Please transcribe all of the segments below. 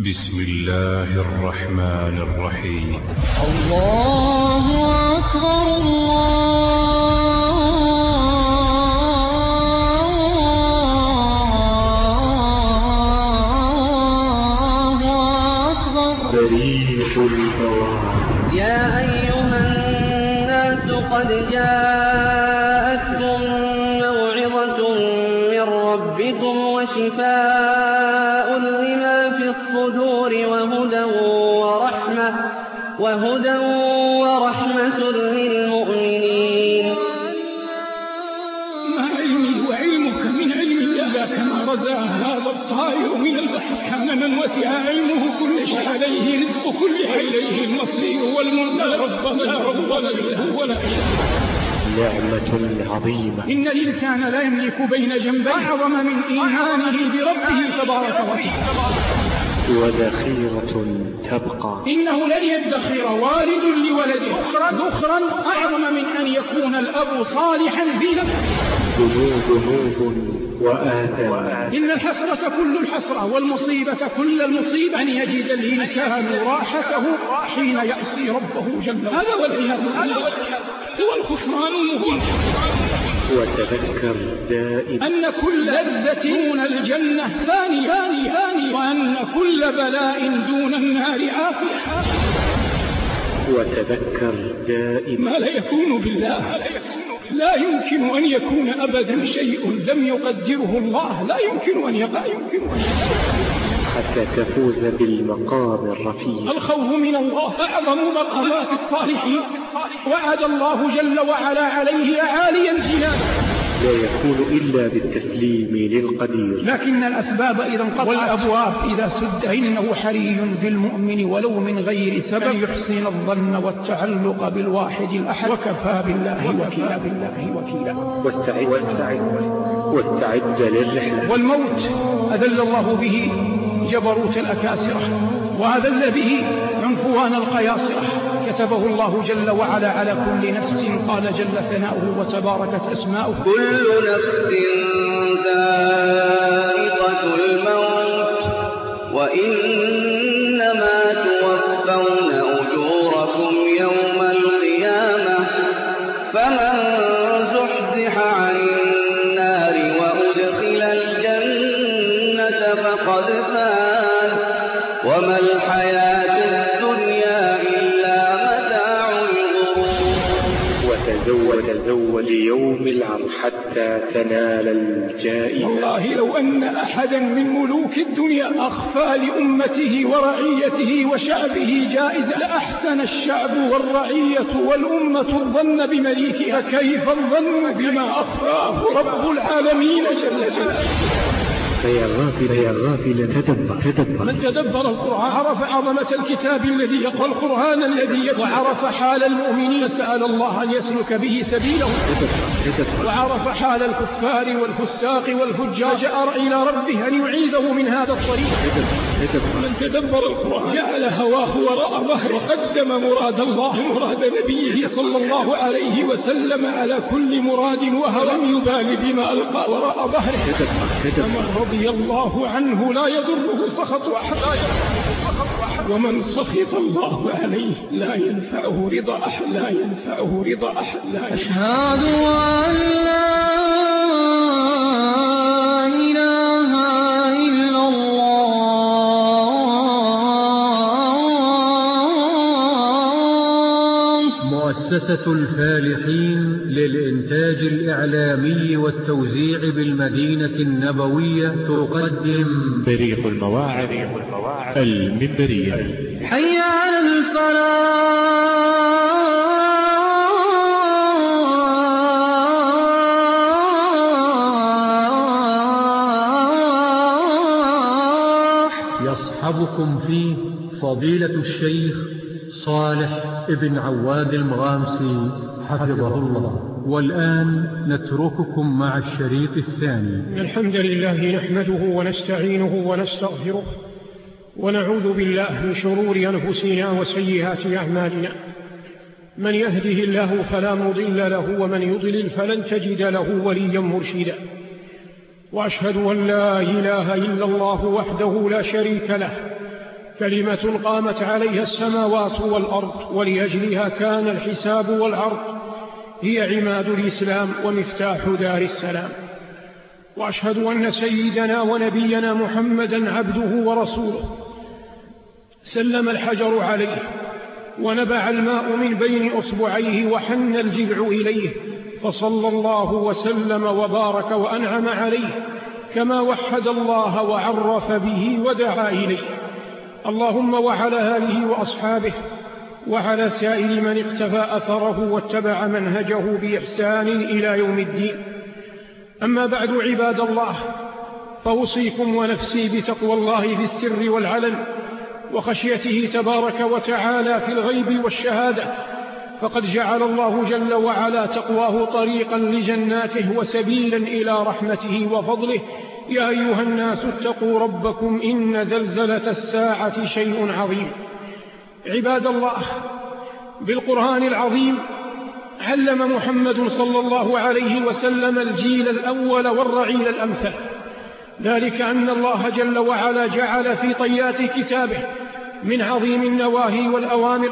بسم الله الرحمن الرحيم. الله أكبر الله أكبر. بريح الفواحش يا أيها الناس قد جاءتكم وهدى ورحمة للمؤمنين. ما علمي؟ وعلمك من علم الله كما رزا هذا الطائر من البحر كان من وسع علمه كل شيء عليه رزق كل حي إليه المصير والمنتهى ربنا ربنا ولا نعمة عظيمة. إن الإنسان لا يملك بين جنبيه أعظم من إيمانه بربه تبارك وتعالى. وذخيرة تبقى. إنه لن يدخر والد لولده. ذخرا أعظم من أن يكون الأب صالحا في نفسه. ذنوب ذنوب وآثام إن الحسرة كل الحسرة والمصيبة كل المصيبة. أن يجد الإنسان راحته حين يعصي ربه جل هذا والعياذ بالله هو الخسران المبين. وتذكر دائما. أن كل لذة دون الجنة ثاني ثاني ثاني وأن كل بلاء دون النار عافية وتذكر دائما. ما لا يكون بالله لا يمكن أن يكون أبدا شيء لم يقدره الله لا يمكن أن يقع يمكن أن يقع. حتى تفوز بالمقام الرفيع. الخوف من الله أعظم مقامات الصالحين وعد الله جل وعلا عليه عالي الجنان. لا يكون إلا بالتسليم للقدير. لكن الأسباب إذا انقطعت. والأبواب إذا سد إنه حري بالمؤمن ولو من غير سبب. يحسن الظن والتعلق بالواحد الأحد. وكفى بالله وكيلا بالله وكيلا واستعد. واستعد. واستعد للرحلة. والموت أذل الله به. جبروت الأكاسرة وأذل به عنفوان القياصرة. كتبه الله جل وعلا على كل نفس قال جل ثناؤه وتباركت أسماؤه. كل نفس ذائقة الموت وإنما توفون ليوم العرض حتى تنال الجائزة. والله لو أن أحدا من ملوك الدنيا أخفى لأمته ورعيته وشعبه جائزة لأحسن الشعب والرعية والأمة الظن بمليكها. كيف الظن بما أخفاه رب العالمين جل جلاله؟ فيا غافل يا غافل تدبر تدبر. من تدبر القرآن عرف عظمة الكتاب الذي يقرأ القرآن الذي يتلو وعرف حال المؤمنين سأل الله أن يسلك به سبيله. وعرف حال الكفار والفساق والفجار. جأر إلى ربه أن يعيذه من هذا الطريق. من تدبر القرآن جعل هواه وراء ظهره وقدم مراد الله مراد نبيه صلى الله عليه وسلم على كل مراد وهو لم يبال بما ألقى وراء ظهره. فمن رضي الله عنه لا يضره سخط أحد لا يضره ومن سخط الله عليه لا ينفعه رضا أحد لا ينفعه رضا أحد لا ينفعه أشهد أن لا مؤسسة الفالحين للإنتاج الإعلامي والتوزيع بالمدينة النبوية تقدم. بريق المواعظ المنبرية. حي على الفلاح. يصحبكم فيه فضيلة الشيخ صالح ابن عواد المغامسي حفظه الله. والآن نترككم مع الشريط الثاني. الحمد لله نحمده ونستعينه ونستغفره ونعوذ بالله من شرور أنفسنا وسيئات أعمالنا. من يهده الله فلا مضل له ومن يضلل فلن تجد له وليا مرشدا. وأشهد أن لا إله إلا الله وحده لا شريك له. كلمة قامت عليها السماوات والأرض ولأجلها كان الحساب والعرض هي عماد الإسلام ومفتاح دار السلام. وأشهد أن سيدنا ونبينا محمدا عبده ورسوله. سلم الحجر عليه ونبع الماء من بين أصبعيه وحن الجذع إليه فصلى الله وسلم وبارك وأنعم عليه كما وحد الله وعرف به ودعا إليه. اللهم وعلى آله وأصحابه وعلى سائر من اقتفى أثره واتبع منهجه بإحسان إلى يوم الدين. أما بعد عباد الله فأوصيكم ونفسي بتقوى الله في السر والعلن وخشيته تبارك وتعالى في الغيب والشهادة. فقد جعل الله جل وعلا تقواه طريقا لجناته وسبيلا إلى رحمته وفضله. يا أيها الناس اتقوا ربكم إن زلزلة الساعة شيء عظيم. عباد الله بالقرآن العظيم علم محمد صلى الله عليه وسلم الجيل الأول والرعيل الأمثل. ذلك أن الله جل وعلا جعل في طيات كتابه من عظيم النواهي والأوامر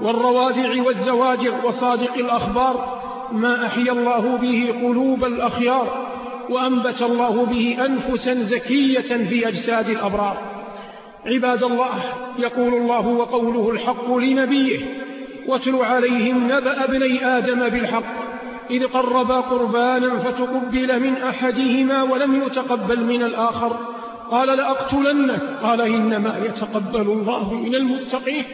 والروادع والزواجر وصادق الأخبار ما أحيا الله به قلوب الأخيار وأنبت الله به أنفسا زكية في أجساد الأبرار. عباد الله يقول الله وقوله الحق لنبيه واتل عليهم نبأ ابني آدم بالحق إذ قربا قربانا فتقبل من أحدهما ولم يتقبل من الآخر. قال لأقتلنك. قال إنما يتقبل الله من المتقين.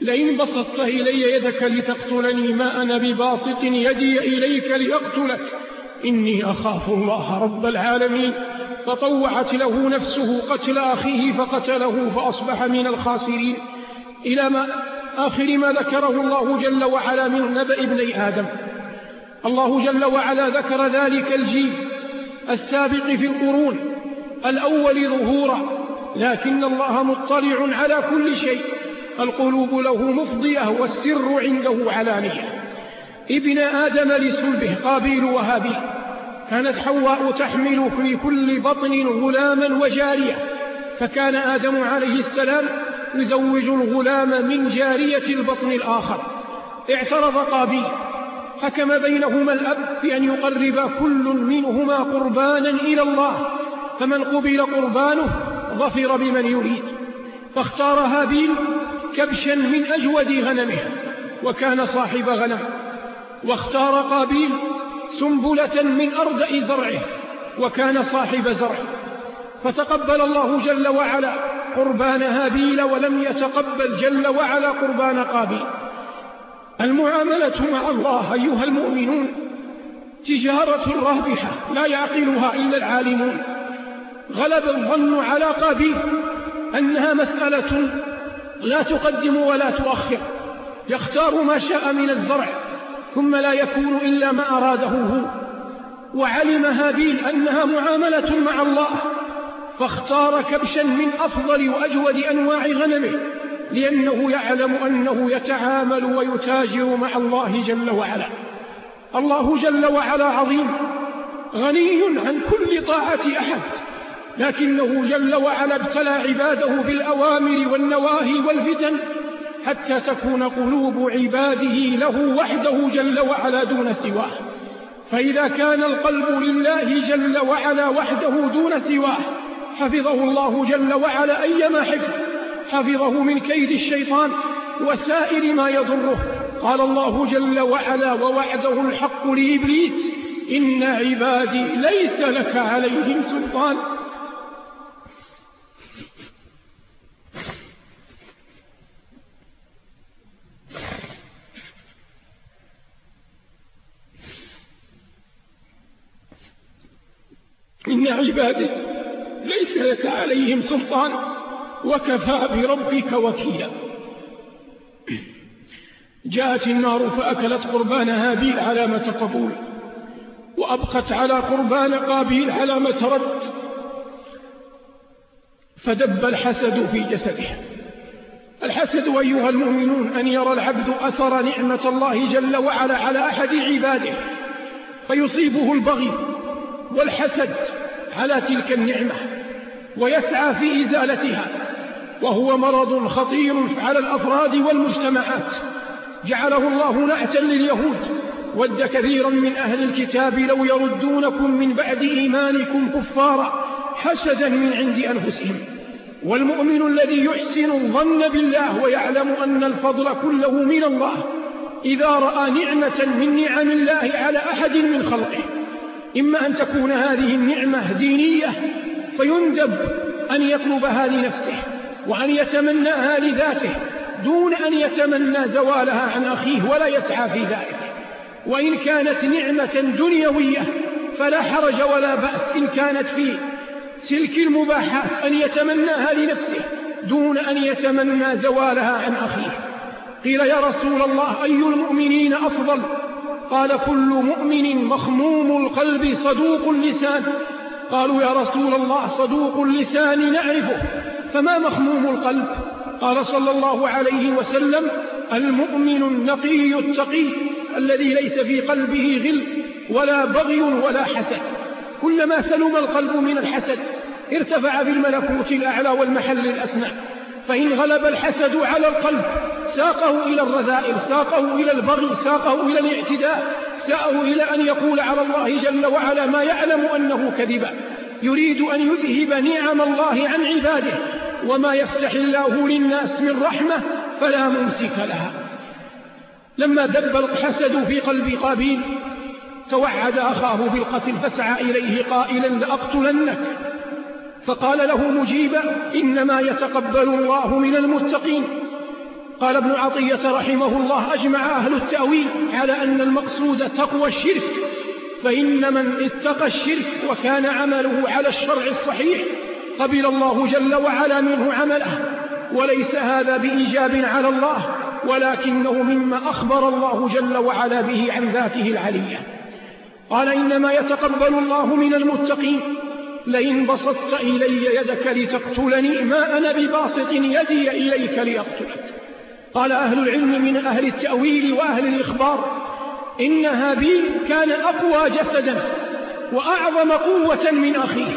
لئن بسطت إلي يدك لتقتلني ما أنا بباسط يدي إليك لأقتلك إني أخاف الله رب العالمين. فطوعت له نفسه قتل أخيه فقتله فأصبح من الخاسرين. إلى ما آخر ما ذكره الله جل وعلا من نبأ ابني آدم. الله جل وعلا ذكر ذلك الجيل السابق في القرون الأول ظهورا لكن الله مطلع على كل شيء. القلوب له مفضية والسر عنده علانية. ابن آدم لسلبه قابيل وهابيل كانت حواء تحمل في كل بطن غلاما وجارية. فكان آدم عليه السلام يزوج الغلام من جارية البطن الآخر. اعترض قابيل. حكم بينهما الأب بأن يقرب كل منهما قربانا إلى الله. فمن قبل قربانه ظفر بمن يريد. فاختار هابيل كبشا من أجود غنمه وكان صاحب غنم. واختار قابيل سنبلة من أردأ زرعه وكان صاحب زرع فتقبل الله جل وعلا قربان هابيل ولم يتقبل جل وعلا قربان قابيل. المعاملة مع الله أيها المؤمنون تجارة رابحة لا يعقلها إلا العالمون. غلب الظن على قابيل أنها مسألة لا تقدم ولا تؤخر. يختار ما شاء من الزرع ثم لا يكون إلا ما أراده هو وعلم هابيل أنها معاملة مع الله فاختار كبشا من أفضل وأجود أنواع غنمه لأنه يعلم أنه يتعامل ويتاجر مع الله جل وعلا. الله جل وعلا عظيم غني عن كل طاعة أحد لكنه جل وعلا ابتلى عباده بالأوامر والنواهي والفتن حتى تكون قلوب عباده له وحده جل وعلا دون سواه. فإذا كان القلب لله جل وعلا وحده دون سواه حفظه الله جل وعلا أيما حفظ حفظه من كيد الشيطان وسائر ما يضره. قال الله جل وعلا ووعده الحق لإبليس إن عبادي ليس لك عليهم سلطان. إن عبادي ليس لك عليهم سلطان وكفى بربك وكيلا. جاءت النار فأكلت قربان هابيل علامة قبول وأبقت على قربان قابيل علامة رد فدب الحسد في جسده الحسد أيها المؤمنون أن يرى العبد أثر نعمة الله جل وعلا على أحد عباده فيصيبه البغي والحسد على تلك النعمة ويسعى في إزالتها وهو مرض خطير على الأفراد والمجتمعات. جعله الله نعتا لليهود ود كثيرا من أهل الكتاب لو يردونكم من بعد إيمانكم كفارا حسدا من عند أنفسهم. والمؤمن الذي يحسن الظن بالله ويعلم أن الفضل كله من الله إذا رأى نعمة من نعم الله على أحد من خلقه. إما أن تكون هذه النعمة دينية فيندب أن يطلبها لنفسه وأن يتمناها لذاته دون أن يتمنى زوالها عن أخيه ولا يسعى في ذلك. وإن كانت نعمة دنيوية فلا حرج ولا بأس إن كانت في سلك المباحات أن يتمناها لنفسه دون أن يتمنى زوالها عن أخيه. قيل يا رسول الله أي المؤمنين أفضل؟ قال كل مؤمن مخموم القلب صدوق اللسان. قالوا يا رسول الله صدوق اللسان نعرفه. فما مخموم القلب؟ قال صلى الله عليه وسلم المؤمن النقي التقي الذي ليس في قلبه غل ولا بغي ولا حسد. كلما سلم القلب من الحسد ارتفع في الملكوت الأعلى والمحل الأسنى. فإن غلب الحسد على القلب ساقه إلى الرذائل ساقه إلى البغي ساقه إلى الاعتداء ساقه إلى أن يقول على الله جل وعلا ما يعلم أنه كذب. يريد أن يذهب نعم الله عن عباده وما يفتح الله للناس من رحمة فلا ممسك لها. لما دب الحسد في قلب قابيل توعد أخاه بالقتل فسعى إليه قائلا لأقتلنك. فقال له مجيبا إنما يتقبل الله من المتقين. قال ابن عطية رحمه الله أجمع أهل التأويل على أن المقصود تقوى الشرك فإن من اتقى الشرك وكان عمله على الشرع الصحيح قبل الله جل وعلا منه عمله وليس هذا بإيجاب على الله ولكنه مما أخبر الله جل وعلا به عن ذاته العلية. قال إنما يتقبل الله من المتقين. لئن بسطت إلي يدك لتقتلني ما أنا بباسط يدي إليك لأقتلك قال أهل العلم من أهل التأويل وأهل الإخبار إن هابيل كان أقوى جسدا وأعظم قوة من أخيه.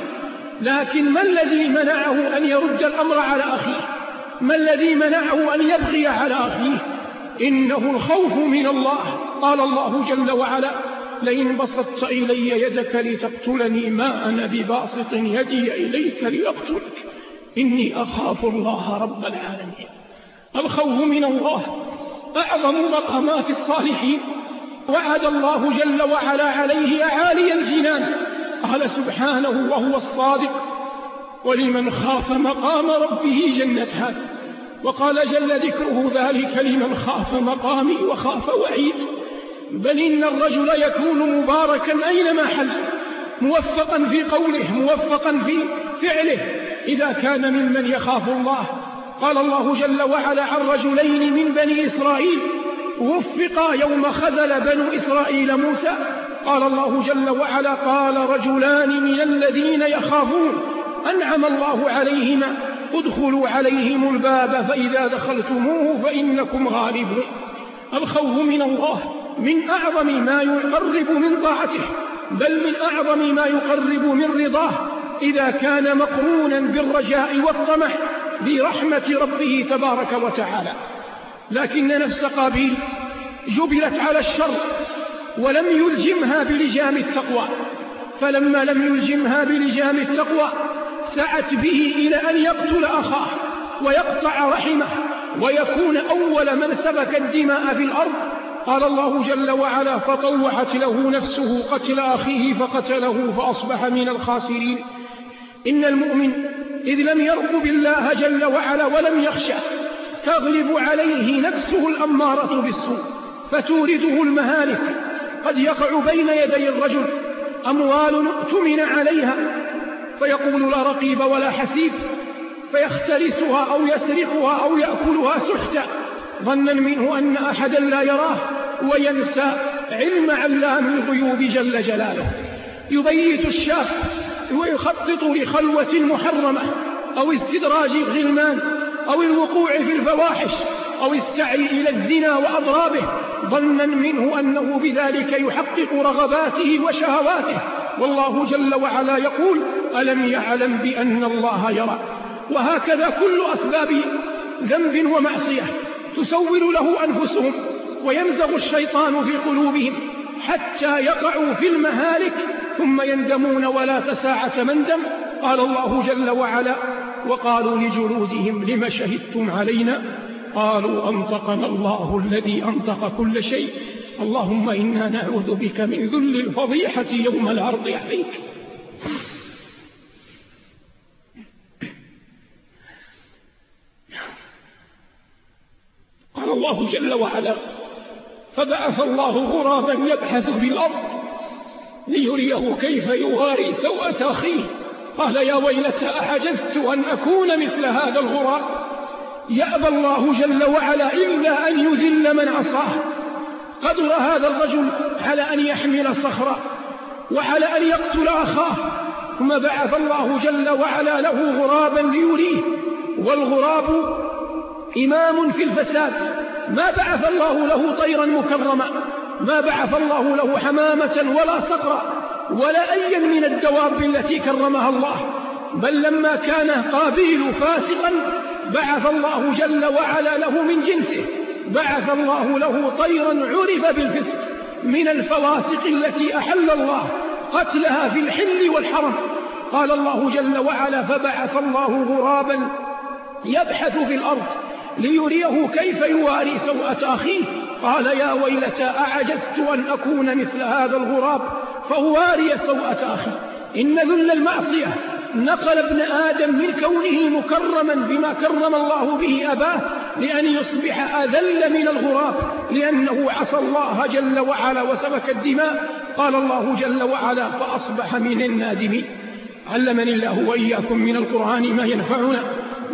لكن ما الذي منعه أن يرد الأمر على أخيه؟ ما الذي منعه أن يبغي على أخيه؟ إنه الخوف من الله قال الله جل وعلا. لئن بسطت إلي يدك لتقتلني ما أنا بباسط يدي إليك لأقتلك. إني أخاف الله رب العالمين. الخوف من الله. أعظم مقامات الصالحين. وعد الله جل وعلا عليه أعالي الجنان. قال سبحانه وهو الصادق. ولمن خاف مقام ربه جنتان. وقال جل ذكره ذلك لمن خاف مقامي وخاف وعيد. بل إن الرجل يكون مباركا أينما حل موفقا في قوله موفقا في فعله. إذا كان ممن يخاف الله قال الله جل وعلا عن رجلين من بني إسرائيل وفقا يوم خذل بنو إسرائيل موسى قال الله جل وعلا قال رجلان من الذين يخافون أنعم الله عليهما ادخلوا عليهم الباب فإذا دخلتموه فإنكم غالبون. الخوف من الله من أعظم ما يقرب من طاعته بل من أعظم ما يقرب من رضاه إذا كان مقرونا بالرجاء والطمع برحمة ربه تبارك وتعالى. لكن نفس قابيل جبلت على الشر ولم يلجمها بلجام التقوى. فلما لم يلجمها بلجام التقوى سعت به إلى أن يقتل أخاه ويقطع رحمه ويكون أول من سبك الدماء في الأرض قال الله جل وعلا فطوعت له نفسه قتل أخيه فقتله فأصبح من الخاسرين. إن المؤمن إذ لم يرقب الله جل وعلا ولم يخشى تغلب عليه نفسه الأمارة بالسوء فتورده المهالك. قد يقع بين يدي الرجل أموال اؤتمن عليها فيقول لا رقيب ولا حسيب فيختلسها أو يسرقها أو يأكلها سحتا. ظنا منه أن أحدا لا يراه وينسى علم علام الغيوب جل جلاله. يبيت الشاب ويخطط لخلوة محرمة أو استدراج الغلمان أو الوقوع في الفواحش أو السعي إلى الزنا وأضرابه. ظنا منه أنه بذلك يحقق رغباته وشهواته. والله جل وعلا يقول ألم يعلم بأن الله يرى؟ وهكذا كل أسباب ذنب ومعصية. تسول له أنفسهم ويمزغ الشيطان في قلوبهم حتى يقعوا في المهالك ثم يندمون ولا تساعة مندم قال الله جل وعلا وقالوا لجلودهم لم شهدتم علينا قالوا أنطقنا الله الذي أنطق كل شيء اللهم إنا نعوذ بك من ذل الفضيحة يوم العرض عليك الله جل وعلا. فبعث الله غرابا يبحث في الأرض ليريه كيف يغاري سوءة أخيه قال يا ويلتى أحجزت أن أكون مثل هذا الغراب؟ يأبى الله جل وعلا إلا أن يذل من عصاه. قدر هذا الرجل على أن يحمل صخرا وعلى أن يقتل أخاه. ثم بعث الله جل وعلا له غرابا ليريه. والغراب إمام في الفساد. ما بعث الله له طيرا مكرما. ما بعث الله له حمامة ولا صقرا ولا أيا من الدواب التي كرمها الله. بل لما كان قابيل فاسقا بعث الله جل وعلا له من جنسه. بعث الله له طيرا عرف بالفسق من الفواسق التي أحل الله قتلها في الحل والحرم. قال الله جل وعلا فبعث الله غرابا يبحث في الأرض ليريه كيف يواري سوءة أخيه. قال يا ويلتى أعجزت أن أكون مثل هذا الغراب؟ فأواري سوءة أخي. إن ذل المعصية. نقل ابن آدم من كونه مكرما بما كرم الله به أباه لأن يصبح أذل من الغراب لأنه عصى الله جل وعلا وسبك الدماء. قال الله جل وعلا فأصبح من النادمين. علمني الله وإياكم من القرآن ما ينفعنا.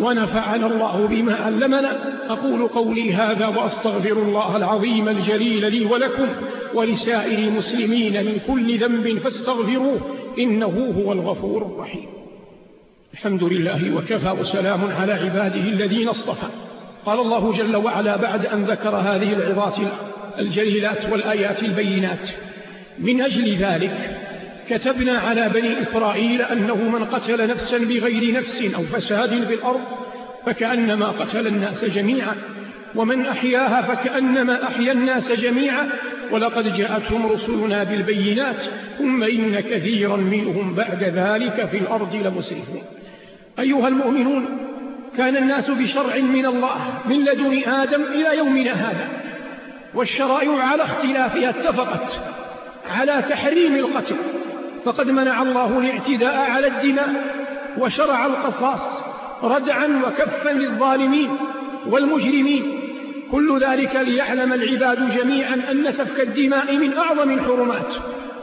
ونفعنا الله بما علمنا. أقول قولي هذا وأستغفر الله العظيم الجليل لي ولكم ولسائر المسلمين من كل ذنب فاستغفروه إنه هو الغفور الرحيم. الحمد لله وكفى وسلام على عباده الذين اصطفى. قال الله جل وعلا بعد أن ذكر هذه العظات الجليلات والآيات البينات. من أجل ذلك كتبنا على بني إسرائيل أنه من قتل نفسا بغير نفس أو فساد في الأرض فكأنما قتل الناس جميعا ومن أحياها فكأنما أحيا الناس جميعا ولقد جاءتهم رسلنا بالبينات ثم إن كثيرا منهم بعد ذلك في الأرض لمسرفون. أيها المؤمنون كان الناس بشرع من الله من لدن آدم إلى يومنا هذا والشرائع على اختلافها اتفقت على تحريم القتل. فقد منع الله الاعتداء على الدماء وشرع القصاص ردعا وكفا للظالمين والمجرمين. كل ذلك ليعلم العباد جميعا أن سفك الدماء من أعظم الحرمات.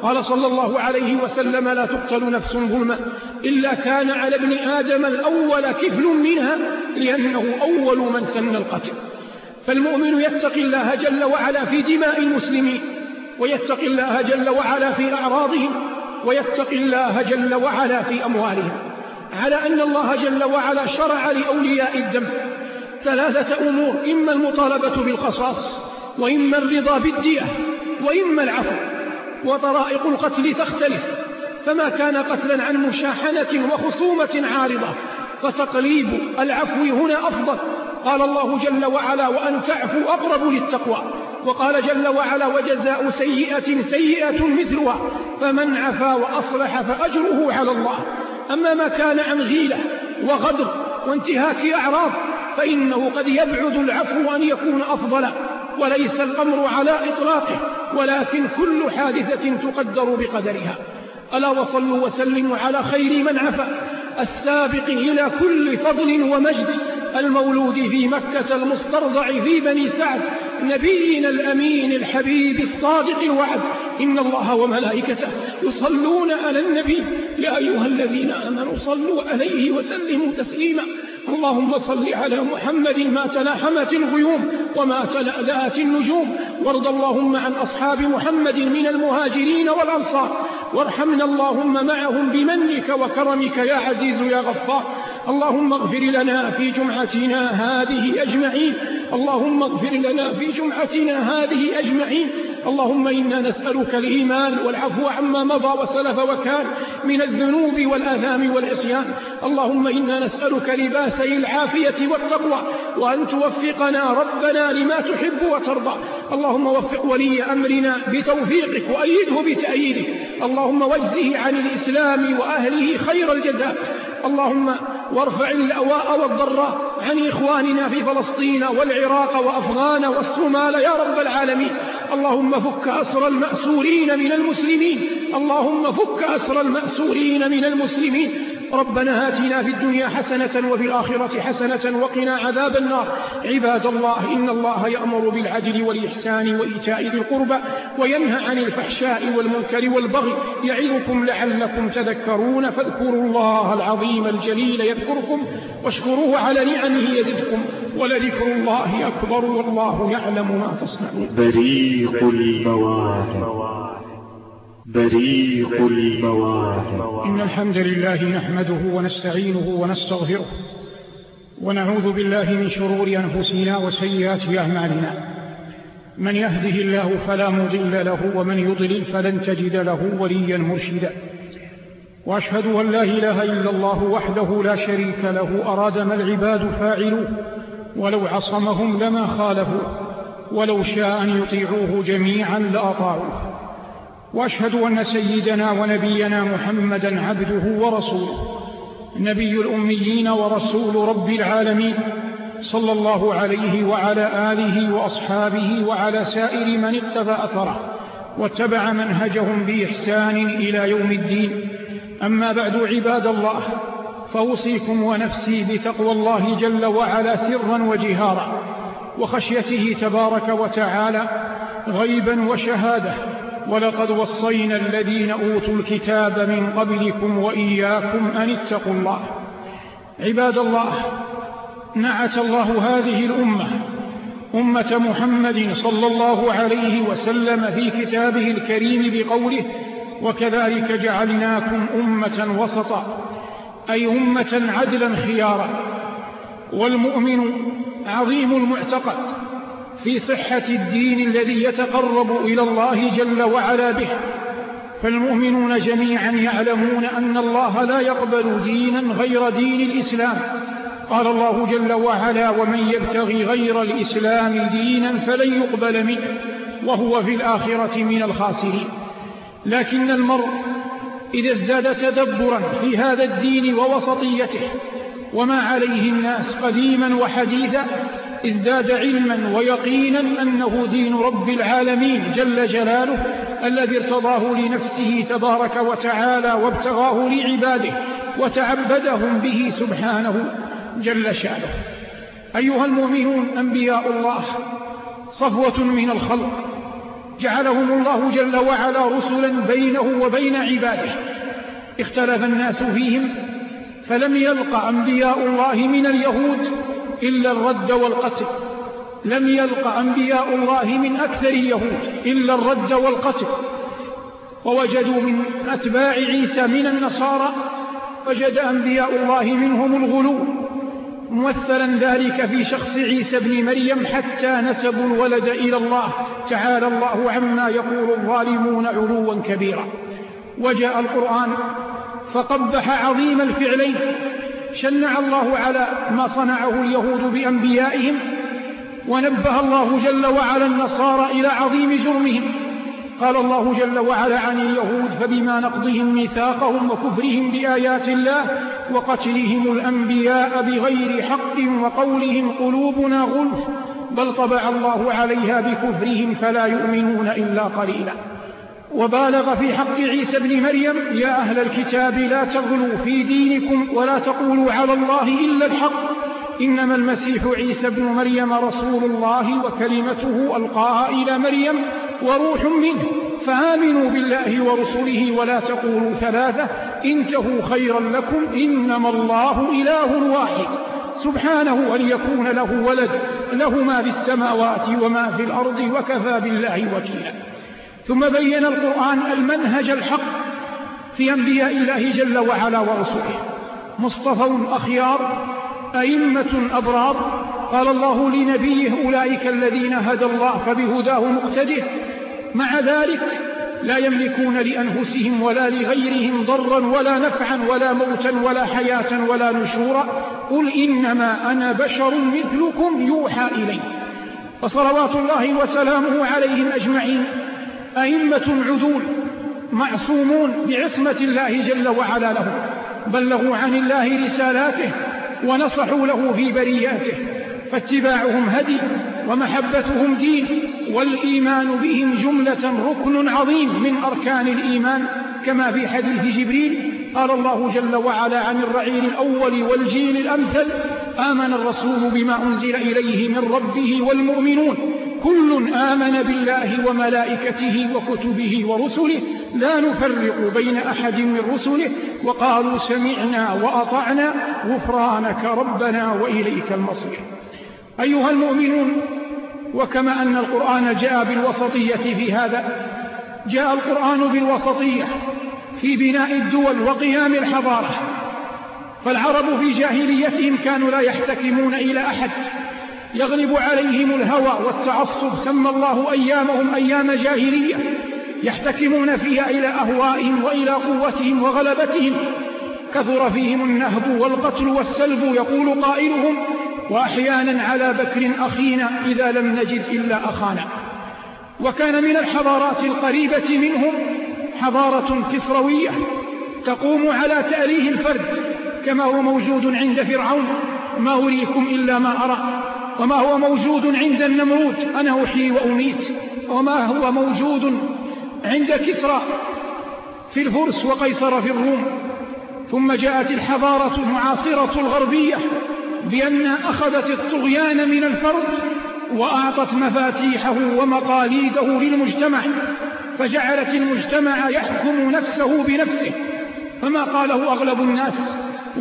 قال صلى الله عليه وسلم لا تقتل نفس ظلما إلا كان على ابن آدم الأول كفل منها لأنه أول من سن القتل. فالمؤمن يتقي الله جل وعلا في دماء المسلمين ويتقي الله جل وعلا في أعراضهم ويتقي الله جل وعلا في أموالهم. على أن الله جل وعلا شرع لأولياء الدم ثلاثة أمور إما المطالبة بالقصاص وإما الرضا بالدية وإما العفو. وطرائق القتل تختلف فما كان قتلا عن مشاحنة وخصومة عارضة. فتقليب العفو هنا أفضل. قال الله جل وعلا وأن تعفوا أقرب للتقوى. وقال جل وعلا وجزاء سيئة سيئة مثلها فمن عفا وأصلح فأجره على الله. أما ما كان عن غيلة وغدر وانتهاك أعراض فإنه قد يبعد العفو أن يكون أفضل. وليس الأمر على إطلاقه ولكن كل حادثة تقدر بقدرها. ألا وصلوا وسلموا على خير من عفا السابق إلى كل فضل ومجد. المولود في مكة المسترضع في بني سعد نبينا الأمين الحبيب الصادق الوعد. إن الله وملائكته يصلون على النبي. يا أيها الذين آمنوا صلوا عليه وسلموا تسليما. اللهم صل على محمد ما تلاحمت الغيوم وما تلألأت النجوم. وارض اللهم عن أصحاب محمد من المهاجرين والأنصار. وارحمنا اللهم معهم بمنك وكرمك يا عزيز يا غفار. اللهم اغفر لنا في جمعتنا هذه أجمعين. اللهم اغفر لنا في جمعتنا هذه أجمعين. اللهم إنا نسألك الإيمان والعفو عما مضى وسلف وكان من الذنوب والآثام والعصيان. اللهم إنا نسألك لباسي العافية والتقوى وأن توفقنا ربنا لما تحب وترضى. اللهم وفق ولي أمرنا بتوفيقك وأيده بتأييدك. اللهم واجزه عن الإسلام وأهله خير الجزاء. اللهم وارفع الأواء والضراء عن إخواننا في فلسطين والعراق وأفغان والصومال يا رب العالمين. اللهم فك أسر المأسورين من المسلمين. اللهم فك أسر المأسورين من المسلمين. ربنا هاتنا في الدنيا حسنة وفي الآخرة حسنة وقنا عذاب النار. عباد الله إن الله يأمر بالعدل والإحسان وإيتاء ذي القربى وينهى عن الفحشاء والمنكر والبغي يعظكم لعلكم تذكرون. فاذكروا الله العظيم الجليل يذكركم واشكروه على نعمه يزدكم ولذكر الله أكبر والله يعلم ما تصنعون. بريق المواهب بريق المواهب. إن الحمد لله نحمده ونستعينه ونستغفره ونعوذ بالله من شرور أنفسنا وسيئات أعمالنا. من يهده الله فلا مضل له ومن يضلل فلن تجد له وليا مرشدا. وأشهد أن لا إله إلا الله وحده لا شريك له أراد ما العباد فاعلوه ولو عصمهم لما خالفوا ولو شاء أن يطيعوه جميعا لأطاعوه. وأشهد أن سيدنا ونبينا محمدا عبده ورسوله نبي الأميين ورسول رب العالمين صلى الله عليه وعلى آله وأصحابه وعلى سائر من اقتفى أثره واتبع منهجهم بإحسان إلى يوم الدين. أما بعد عباد الله فأوصيكم ونفسي بتقوى الله جل وعلا سرا وجهارا وخشيته تبارك وتعالى غيبا وشهادة ولقد وصينا الذين أوتوا الكتاب من قبلكم وإياكم أن اتقوا الله. عباد الله نعت الله هذه الأمة أمة محمد صلى الله عليه وسلم في كتابه الكريم بقوله وكذلك جعلناكم أمة وسطا أي أمة عدلا خيارا والمؤمن عظيم المعتقد في صحة الدين الذي يتقرب إلى الله جل وعلا به. فالمؤمنون جميعا يعلمون أن الله لا يقبل دينا غير دين الإسلام. قال الله جل وعلا ومن يبتغي غير الإسلام دينا فلن يقبل منه وهو في الآخرة من الخاسرين. لكن المرء إذا ازداد تدبرا في هذا الدين ووسطيته وما عليه الناس قديما وحديثا إزداد علما ويقينا أنه دين رب العالمين جل جلاله الذي ارتضاه لنفسه تبارك وتعالى وابتغاه لعباده وتعبدهم به سبحانه جل شأنه. أيها المؤمنون أنبياء الله صفوة من الخلق. جعلهم الله جل وعلا رسلا بينه وبين عباده. اختلف الناس فيهم فلم يلق أنبياء الله من اليهود إلا الرد والقتل. لم يلق أنبياء الله من أكثر اليهود إلا الرد والقتل. ووجدوا من أتباع عيسى من النصارى وجد أنبياء الله منهم الغلو. ممثلا ذلك في شخص عيسى بن مريم حتى نسبوا الولد إلى الله. تعالى الله عما يقول الظالمون علوا كبيرا. وجاء القرآن فقبح عظيم الفعلين. شنع الله على ما صنعه اليهود بأنبيائهم ونبه الله جل وعلا النصارى إلى عظيم جرمهم. قال الله جل وعلا عن اليهود فبما نقضهم ميثاقهم وكفرهم بآيات الله وقتلهم الأنبياء بغير حق وقولهم قلوبنا غلف بل طبع الله عليها بكفرهم فلا يؤمنون إلا قليلا. وبالغ في حق عيسى بن مريم يا أهل الكتاب لا تغلوا في دينكم ولا تقولوا على الله إلا الحق. إنما المسيح عيسى بن مريم رسول الله وكلمته ألقاها إلى مريم وروح منه. فآمنوا بالله ورسله ولا تقولوا ثلاثة. انتهوا خيرا لكم. إنما الله إله واحد. سبحانه أن يكون له ولد. له ما في السماوات وما في الأرض وكفى بالله وكيلا. ثم بين القرآن المنهج الحق في أنبياء الله جل وعلا ورسوله مصطفى أخيار أئمة أبرار قال الله لنبيه أولئك الذين هدى الله فبهداه مقتده. مع ذلك لا يملكون لأنفسهم ولا لغيرهم ضرا ولا نفعا ولا موتا ولا حياة ولا نشورا. قل إنما أنا بشر مثلكم يوحى إلي. فصلوات الله وسلامه عليهم أجمعين. أئمة عدول معصومون بعصمة الله جل وعلا لهم بلغوا عن الله رسالاته ونصحوا له في برياته فاتباعهم هدي ومحبتهم دين والإيمان بهم جملة ركن عظيم من أركان الإيمان كما في حديث جبريل قال الله جل وعلا عن الرعيل الأول والجيل الأمثل آمن الرسول بما أنزل إليه من ربه والمؤمنون كل آمن بالله وملائكته وكتبه ورسله لا نفرق بين أحد من رسله. وقالوا سمعنا وأطعنا غفرانك ربنا وإليك المصير. أيها المؤمنون وكما أن القرآن جاء بالوسطية في هذا جاء القرآن بالوسطية في بناء الدول وقيام الحضارة. فالعرب في جاهليتهم كانوا لا يحتكمون إلى أحد. يغلب عليهم الهوى والتعصب سمى الله أيامهم أيام جاهلية يحتكمون فيها إلى أهوائهم وإلى قوتهم وغلبتهم. كثر فيهم النهب والقتل والسلب يقول قائلهم وأحيانا على بكر أخينا إذا لم نجد إلا أخانا. وكان من الحضارات القريبة منهم حضارة كسروية تقوم على تأليه الفرد كما هو موجود عند فرعون ما أريكم إلا ما أرى. وما هو موجود عند النمرود أنا أحيي وأميت. وما هو موجود عند كسرى في الفرس وقيصر في الروم. ثم جاءت الحضارة المعاصرة الغربية بأنها أخذت الطغيان من الفرد وأعطت مفاتيحه ومقاليده للمجتمع فجعلت المجتمع يحكم نفسه بنفسه. فما قاله أغلب الناس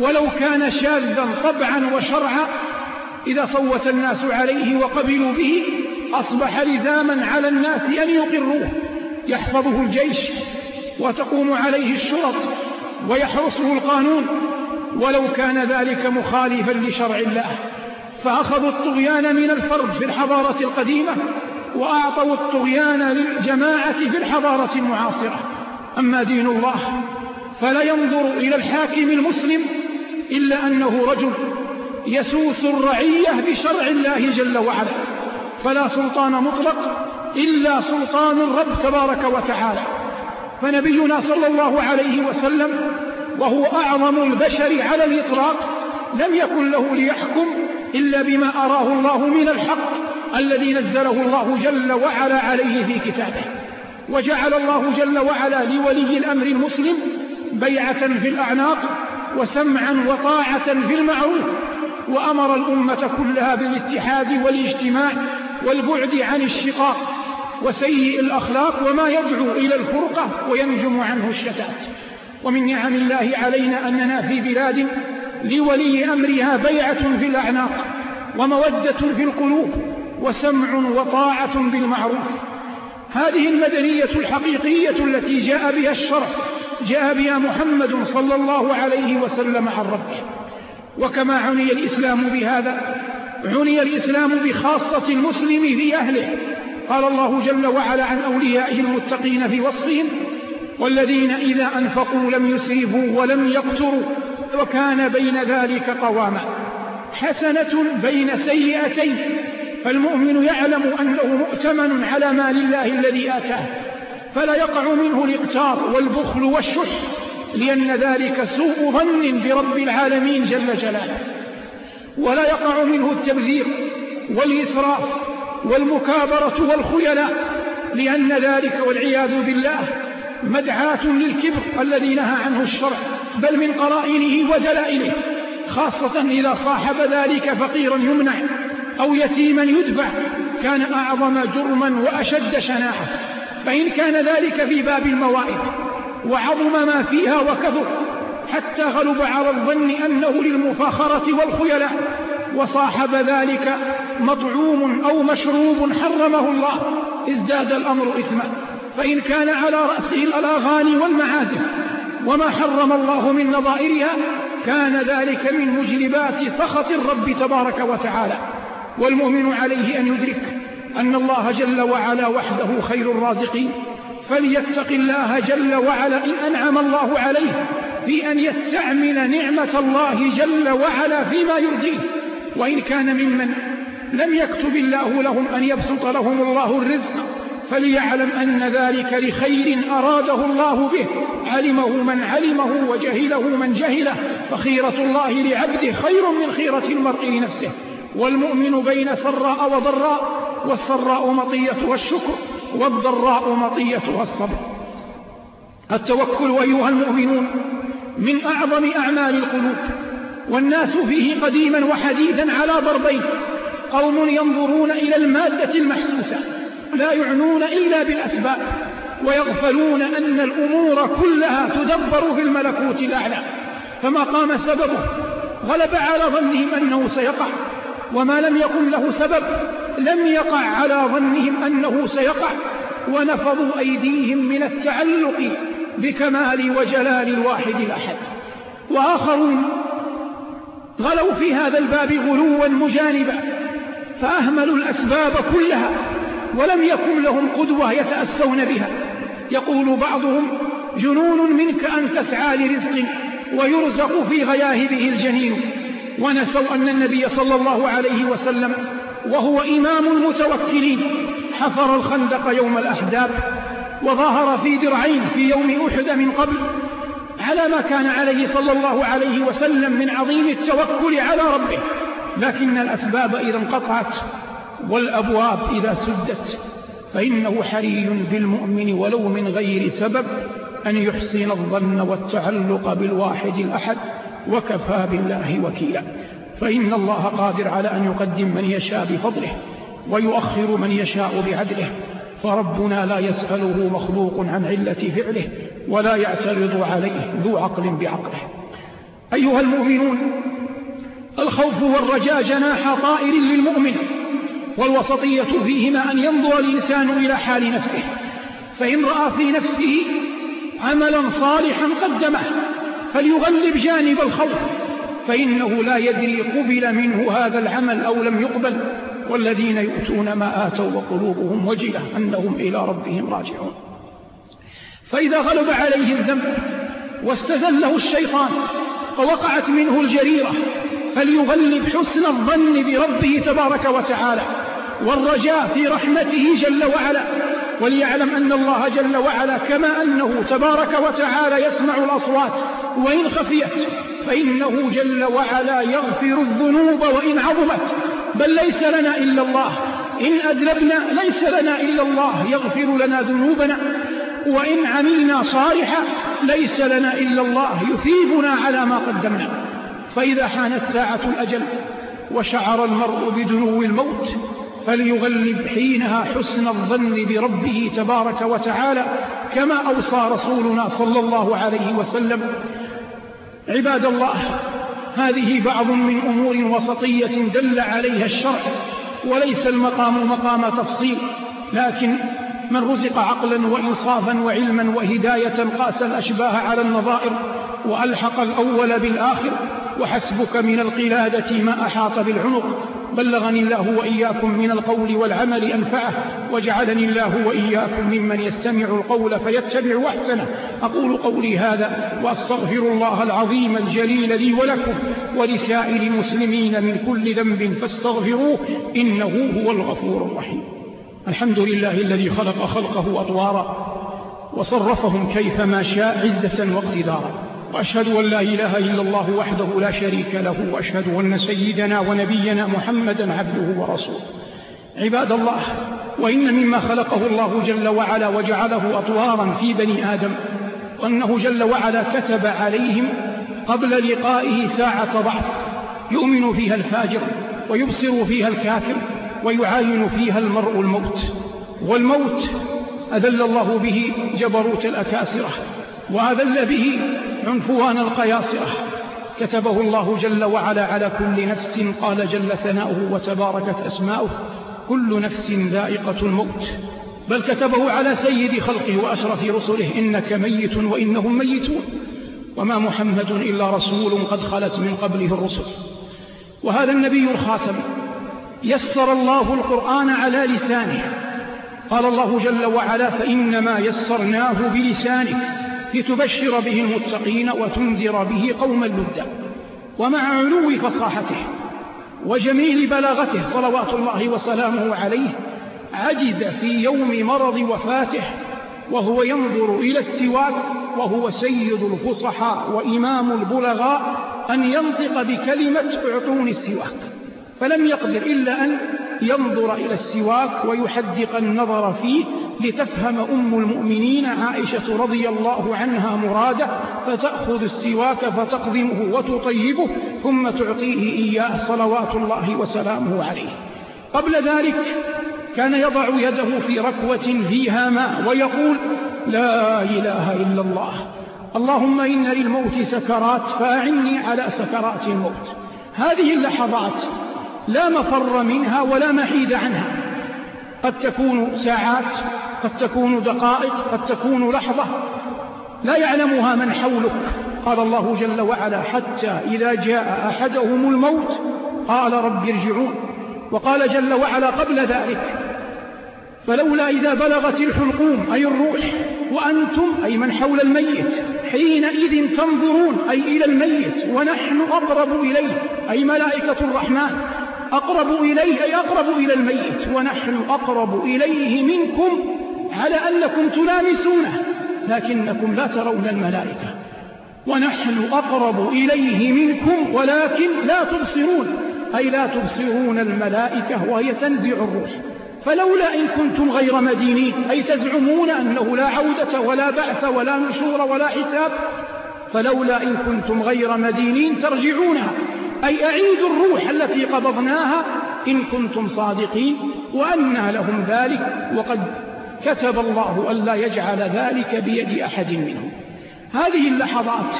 ولو كان شاذا طبعا وشرعا إذا صوت الناس عليه وقبلوا به أصبح لزاما على الناس أن يقروه. يحفظه الجيش وتقوم عليه الشرط ويحرسه القانون. ولو كان ذلك مخالفا لشرع الله فأخذوا الطغيان من الفرد في الحضارة القديمة وأعطوا الطغيان للجماعة في الحضارة المعاصرة. أما دين الله فلا ينظر إلى الحاكم المسلم إلا أنه رجل يسوس الرعية بشرع الله جل وعلا. فلا سلطان مطلق إلا سلطان الرب تبارك وتعالى. فنبينا صلى الله عليه وسلم وهو أعظم البشر على الإطلاق لم يكن له ليحكم إلا بما أراه الله من الحق الذي نزله الله جل وعلا عليه في كتابه. وجعل الله جل وعلا لولي الأمر المسلم بيعة في الأعناق وسمعا وطاعة في المعروف. وأمر الأمة كلها بالاتحاد والاجتماع والبعد عن الشقاق وسيء الأخلاق وما يدعو إلى الفرقة وينجم عنه الشتات. ومن نعم الله علينا أننا في بلاد لولي أمرها بيعة في الأعناق ومودة في القلوب وسمع وطاعة بالمعروف. هذه المدنية الحقيقية التي جاء بها الشرع جاء بها محمد صلى الله عليه وسلم عن ربه. وكما عني الإسلام بهذا عني الإسلام بخاصة المسلم في أهله. قال الله جل وعلا عن أوليائه المتقين في وصفهم والذين إذا أنفقوا لم يسرفوا ولم يقتروا وكان بين ذلك قواما. حسنة بين سيئتين فالمؤمن يعلم أنه مؤتمن على مال الله الذي آتاه فلا يقع منه الإقتار والبخل والشح. لأن ذلك سوء ظن برب العالمين جل جلاله. ولا يقع منه التبذير والإسراف والمكابرة والخيلاء لأن ذلك والعياذ بالله مدعاة للكبر الذي نهى عنه الشرع بل من قرائنه ودلائله خاصة إذا صاحب ذلك فقيرا يمنع أو يتيما يدفع كان أعظم جرما وأشد شناعة. فإن كان ذلك في باب الموائد وعظم ما فيها وكثر حتى غلب على الظن أنه للمفاخرة والخيلاء وصاحب ذلك مطعوم أو مشروب حرمه الله ازداد الأمر إثما. فإن كان على رأسه الأغاني والمعازف وما حرم الله من نظائرها كان ذلك من مجلبات سخط الرب تبارك وتعالى. والمؤمن عليه أن يدرك أن الله جل وعلا وحده خير الرازقين فليتق الله جل وعلا إن أنعم الله عليه في أن يستعمل نعمة الله جل وعلا فيما يرضيه. وإن كان ممن لم يكتب الله لهم أن يبسط لهم الله الرزق فليعلم أن ذلك لخير أراده الله به. علمه من علمه وجهله من جهله. فخيرة الله لعبده خير من خيرة المرء لنفسه. والمؤمن بين سراء وضراء والسراء مطيتها الشكر والضراء مطيتها الصبر التوكل أيها المؤمنون من أعظم أعمال القلوب والناس فيه قديما وحديثا على ضربين. قوم ينظرون إلى المادة المحسوسة لا يعنون إلا بالأسباب ويغفلون أن الأمور كلها تدبر في الملكوت الأعلى. فما قام سببه؟ غلب على ظنهم أنه سيقع وما لم يكن له سبب لم يقع على ظنهم أنه سيقع ونفضوا أيديهم من التعلق بكمال وجلال الواحد الأحد. وآخرون غلوا في هذا الباب غلوا مجانبا فأهملوا الأسباب كلها ولم يكن لهم قدوة يتأسون بها. يقول بعضهم جنون منك أن تسعى لرزق ويرزق في غياهبه الجنين. ونسوا أن النبي صلى الله عليه وسلم وهو إمام المتوكلين. حفر الخندق يوم الأحزاب وظهر في درعين في يوم أحد من قبل على ما كان عليه صلى الله عليه وسلم من عظيم التوكل على ربه. لكن الأسباب إذا انقطعت والأبواب إذا سدت فإنه حري بالمؤمن ولو من غير سبب أن يحسن الظن والتعلق بالواحد الأحد وكفى بالله وكيلا. فإن الله قادر على أن يقدم من يشاء بفضله ويؤخر من يشاء بعدله فربنا لا يسأله مخلوق عن علة فعله ولا يعترض عليه ذو عقل بعقله. أيها المؤمنون الخوف والرجاء جناح طائر للمؤمن والوسطية فيهما أن ينظر الإنسان إلى حال نفسه فإن رأى في نفسه عملا صالحا قدمه فليغلب جانب الخوف فإنه لا يدري قبل منه هذا العمل أو لم يقبل. والذين يؤتون ما آتوا وقلوبهم وجلة أنهم إلى ربهم راجعون. فإذا غلب عليه الذنب واستزله الشيطان ووقعت منه الجريرة فليغلب حسن الظن بربه تبارك وتعالى والرجاء في رحمته جل وعلا وليعلم أن الله جل وعلا كما أنه تبارك وتعالى يسمع الأصوات وإن خفيت فإنه جل وعلا يغفر الذنوب وإن عظمت. بل ليس لنا إلا الله. إن أذنبنا ليس لنا إلا الله. يغفر لنا ذنوبنا. وإن عملنا صالحا ليس لنا إلا الله. يثيبنا على ما قدمنا. فإذا حانت ساعة الأجل وشعر المرء بدنو الموت فليغلب حينها حسن الظن بربه تبارك وتعالى كما أوصى رسولنا صلى الله عليه وسلم عباد الله هذه بعض من أمور وسطية دل عليها الشرع وليس المقام مقام تفصيل لكن من رزق عقلا وإنصافا وعلما وهداية قاس الأشباه على النظائر وألحق الأول بالآخر وحسبك من القلادة ما أحاط بالعنق. بلغني الله وإياكم من القول والعمل أنفعه وجعلني الله وإياكم ممن يستمع القول فيتبع أحسنه. أقول قولي هذا وأستغفر الله العظيم الجليل لي ولكم ولسائر المسلمين من كل ذنب فاستغفروه إنه هو الغفور الرحيم. الحمد لله الذي خلق خلقه أطوارا وصرفهم كيفما شاء عزة واقتدارا. وأشهد أن لا إله إلا الله وحده لا شريك له وأشهد أن سيدنا ونبينا محمدا عبده ورسوله. عباد الله وإن مما خلقه الله جل وعلا وجعله أطوارا في بني آدم وأنه جل وعلا كتب عليهم قبل لقائه ساعة ضعف يؤمن فيها الفاجر ويبصر فيها الكافر ويعاين فيها المرء الموت. والموت أذل الله به جبروت الأكاسرة وأذل به عنفوان القياصرة. كتبه الله جل وعلا على كل نفس قال جل ثناؤه وتباركت أسماؤه. كل نفس ذائقة الموت. بل كتبه على سيد خلقه وأشرف رسله إنك ميت وإنهم ميتون. وما محمد إلا رسول قد خلت من قبله الرسل. وهذا النبي الخاتم. يسر الله القرآن على لسانه. قال الله جل وعلا فإنما يسرناه بلسانك. لتبشر به المتقين وتنذر به قوما لدا ومع علو فصاحته وجميل بلاغته صلوات الله وسلامه عليه عجز في يوم مرض وفاته وهو ينظر إلى السواك وهو سيد الفصحاء وإمام البلغاء أن ينطق بكلمة أعطوني السواك. فلم يقدر إلا أن ينظر إلى السواك ويحدق النظر فيه لتفهم أم المؤمنين عائشة رضي الله عنها مراده فتأخذ السواك فتقدمه وتطيبه ثم تعطيه إياه صلوات الله وسلامه عليه. قبل ذلك كان يضع يده في ركوة فيها ماء ويقول لا إله إلا الله اللهم إن للموت سكرات فأعني على سكرات الموت. هذه اللحظات لا مفر منها ولا محيد عنها. قد تكون ساعات قد تكون دقائق قد تكون لحظة. لا يعلمها من حولك. قال الله جل وعلا حتى إذا جاء أحدهم الموت قال رب ارجعون. وقال جل وعلا قبل ذلك فلولا إذا بلغت الحلقوم أي الروح وأنتم أي من حول الميت حينئذ تنظرون أي إلى الميت ونحن أقرب إليه أي ملائكة الرحمن. أقرب إليه أي أقرب إلى الميت. ونحن أقرب إليه منكم على أنكم تلامسونه لكنكم لا ترون الملائكة. ونحن أقرب إليه منكم ولكن لا تبصرون. أي لا تبصرون الملائكة وهي تنزع الروح. فلولا إن كنتم غير مدينين أي تزعمون أنه لا عودة ولا بعث ولا نشور ولا حساب فلولا إن كنتم غير مدينين ترجعونها. أي أعيدوا الروح التي قبضناها إن كنتم صادقين وأنى لهم ذلك وقد كتب الله ألا يجعل ذلك بيد أحد منهم. هذه اللحظات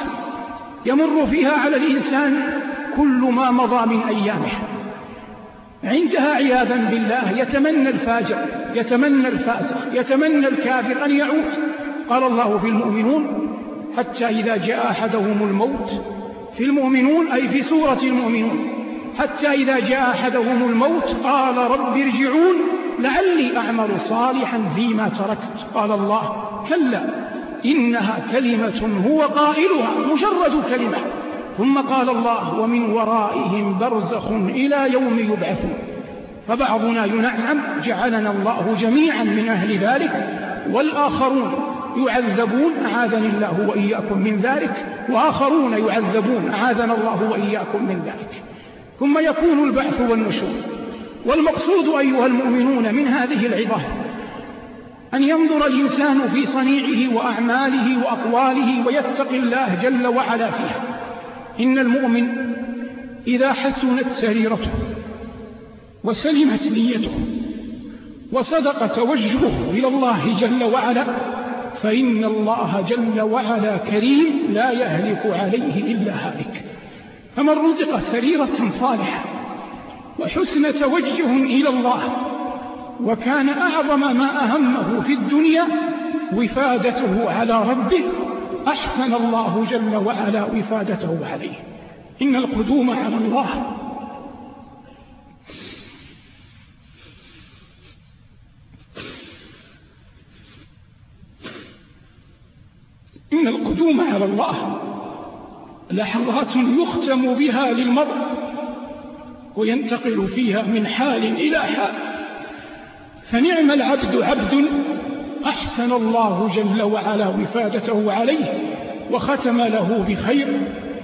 يمر فيها على الإنسان كل ما مضى من أيامه. عندها عياذا بالله يتمنى الفاجر يتمنى الفاسق يتمنى الكافر أن يعود. قال الله في المؤمنون حتى إذا جاء أحدهم الموت في المؤمنون أي في سورة المؤمنون. حتى إذا جاء أحدهم الموت قال رب ارجعون لعلي أعمل صالحا فيما تركت. قال الله كلا إنها كلمة هو قائلها مجرد كلمة. ثم قال الله ومن ورائهم برزخ إلى يوم يبعثون. فبعضنا ينعم جعلنا الله جميعا من أهل ذلك والآخرون يعذبون أعاذني الله وإياكم من ذلك وآخرون يعذبون أعاذنا الله وإياكم من ذلك. ثم يكون البعث والنشور. والمقصود أيها المؤمنون من هذه العظة أن ينظر الإنسان في صنيعه وأعماله وأقواله ويتقي الله جل وعلا فيها. إن المؤمن إذا حسنت سريرته وسلمت نيته وصدق توجهه إلى الله جل وعلا فإن الله جل وعلا كريم لا يهلك عليه إلا هالك. فمن رزق سريرة صالحة وحسن توجه إلى الله وكان أعظم ما أهمه في الدنيا وفادته على ربه أحسن الله جل وعلا وفادته عليه. إن القدوم على الله إن القدوم على الله. لحظات يختم بها للمرء وينتقل فيها من حال إلى حال. فنعم العبد عبد أحسن الله جل وعلا وفادته عليه وختم له بخير.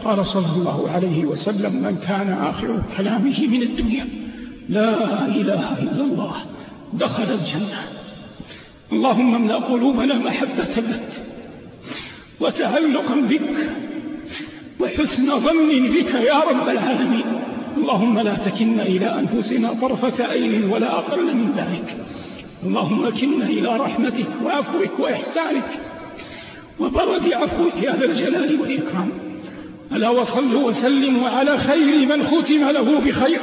قال صلى الله عليه وسلم من كان آخر كلامه من الدنيا لا إله إلا الله دخل الجنة. اللهم املأ قلوبنا محبة لك. وتعلقا بك وحسن ظن بك يا رب العالمين. اللهم لا تكلنا إلى أنفسنا طرفة عين ولا أقل من ذلك. اللهم كلنا إلى رحمتك وعفوك وإحسانك. وبرد عفوك يا ذا الجلال والإكرام. ألا وصلوا وسلموا على خير من ختم له بخير.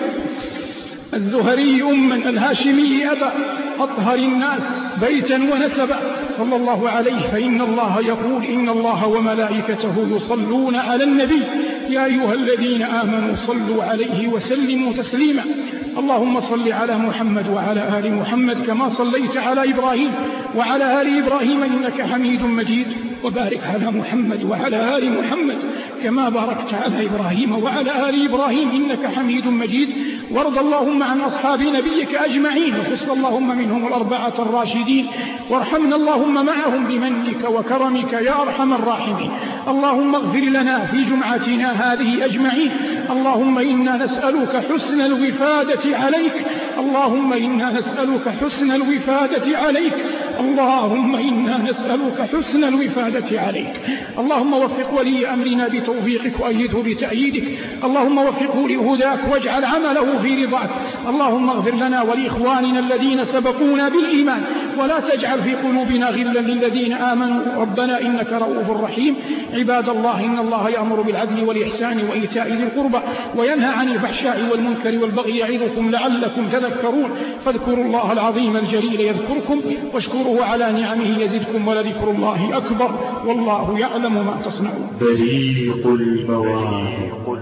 الزهري أما الهاشمي أبا أطهر الناس بيتا ونسبا. صلى الله عليه فإن الله يقول إن الله وملائكته يصلون على النبي. يا أيها الذين آمنوا صلوا عليه وسلموا تسليما. اللهم صل على محمد وعلى آل محمد كما صليت على إبراهيم وعلى آل إبراهيم إنك حميد مجيد. وبارك على محمد وعلى آل محمد كما باركت على إبراهيم وعلى آل إبراهيم إنك حميد مجيد. وارض اللهم عن أصحاب نبيك أجمعين وخص اللهم منهم الأربعة الراشدين وارحمنا اللهم معهم بمنك وكرمك يا أرحم الراحمين. اللهم اغفر لنا في جمعتنا هذه أجمعين. اللهم إنا نسألك حسن الوفادة عليك. اللهم إنا نسألك حسن الوفادة عليك. اللهم إنا نسألك حسن الوفادة عليك. اللهم وفق ولي أمرنا بتوفيقك وأيده بتأييدك. اللهم وفقه لهداك واجعل عمله في رضاك. اللهم اغفر لنا ولإخواننا الذين سبقونا بالإيمان. ولا تجعل في قلوبنا غلا للذين آمنوا. ربنا إنك رؤوف رحيم. عباد الله إن الله يأمر بالعدل والإحسان وإيتاء ذي القربى وينهى عن الفحشاء والمنكر والبغي يعظكم لعلكم تذكرون. فاذكروا الله العظيم الجليل يذكركم واشكروه على نعمه يزدكم ولذكر الله أكبر والله يعلم ما تصنعون. بريق المواهب.